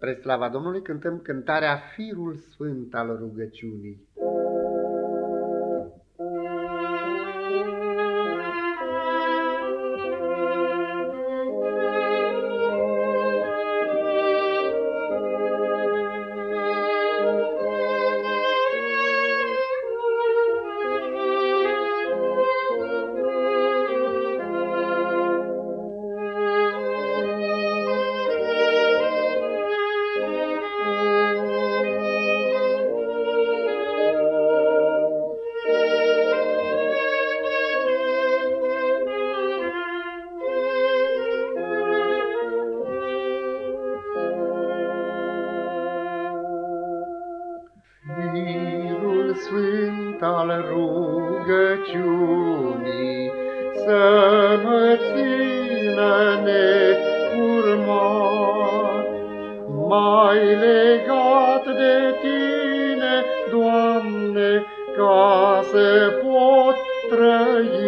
Spre slava Domnului cântăm cântarea Firul Sfânt al rugăciunii. Sfânt al rugăciunii, să mă țină necurmat, mai legat de Tine, Doamne, ca să pot trăi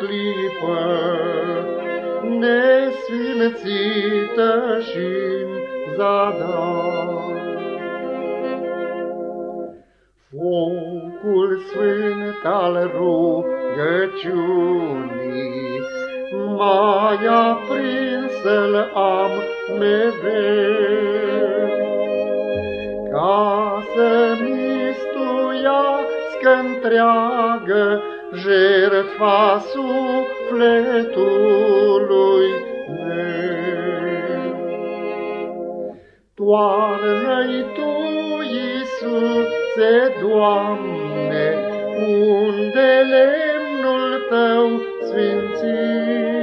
clipă nesfințită și zadar. Focul sfânt al rugăciunii mai aprins să-l am mereu, ca să mistuiască întreagă jertfa sufletului meu. Toarnă-i Tu, Iisuse, Doamne, unde lemnul Tău sfințit,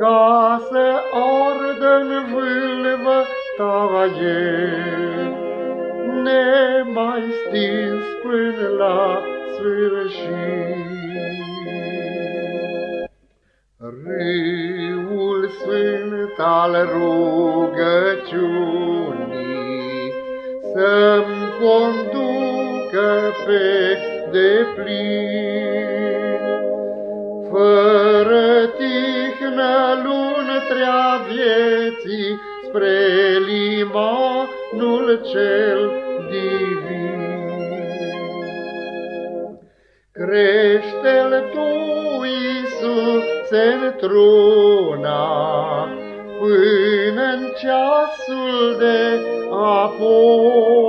ca să ardă-n vâlvă taie, nemai stins până la sfârșit. Râul sfânt al rugăciunii să-mi conducă pe deplin, fără tihnă lunătrea vieții, spre limanul cel divin. Crește-l Tu, Iisuse, într-una, până-n ceasul de apoi.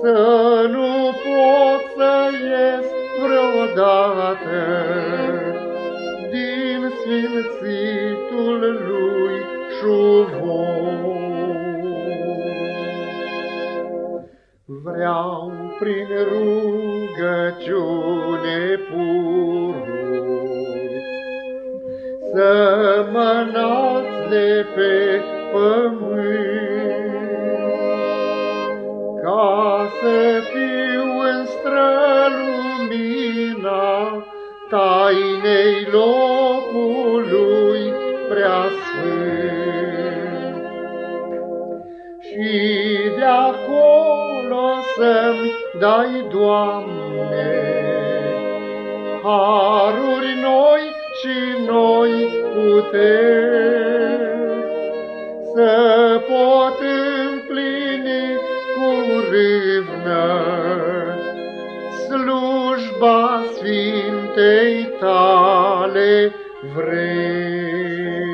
Să nu pot să ies vreodată din sfințitul lui șuvoi. Vreau prin rugăciune pururi să mă de pe pământ, ca să fiu în strălumina tainei locului preasfânt. Și de acolo să-mi dai, Doamne, haruri noi și noi puteri, să pot împlini cu râvnă slujba Sfintei tale vrei.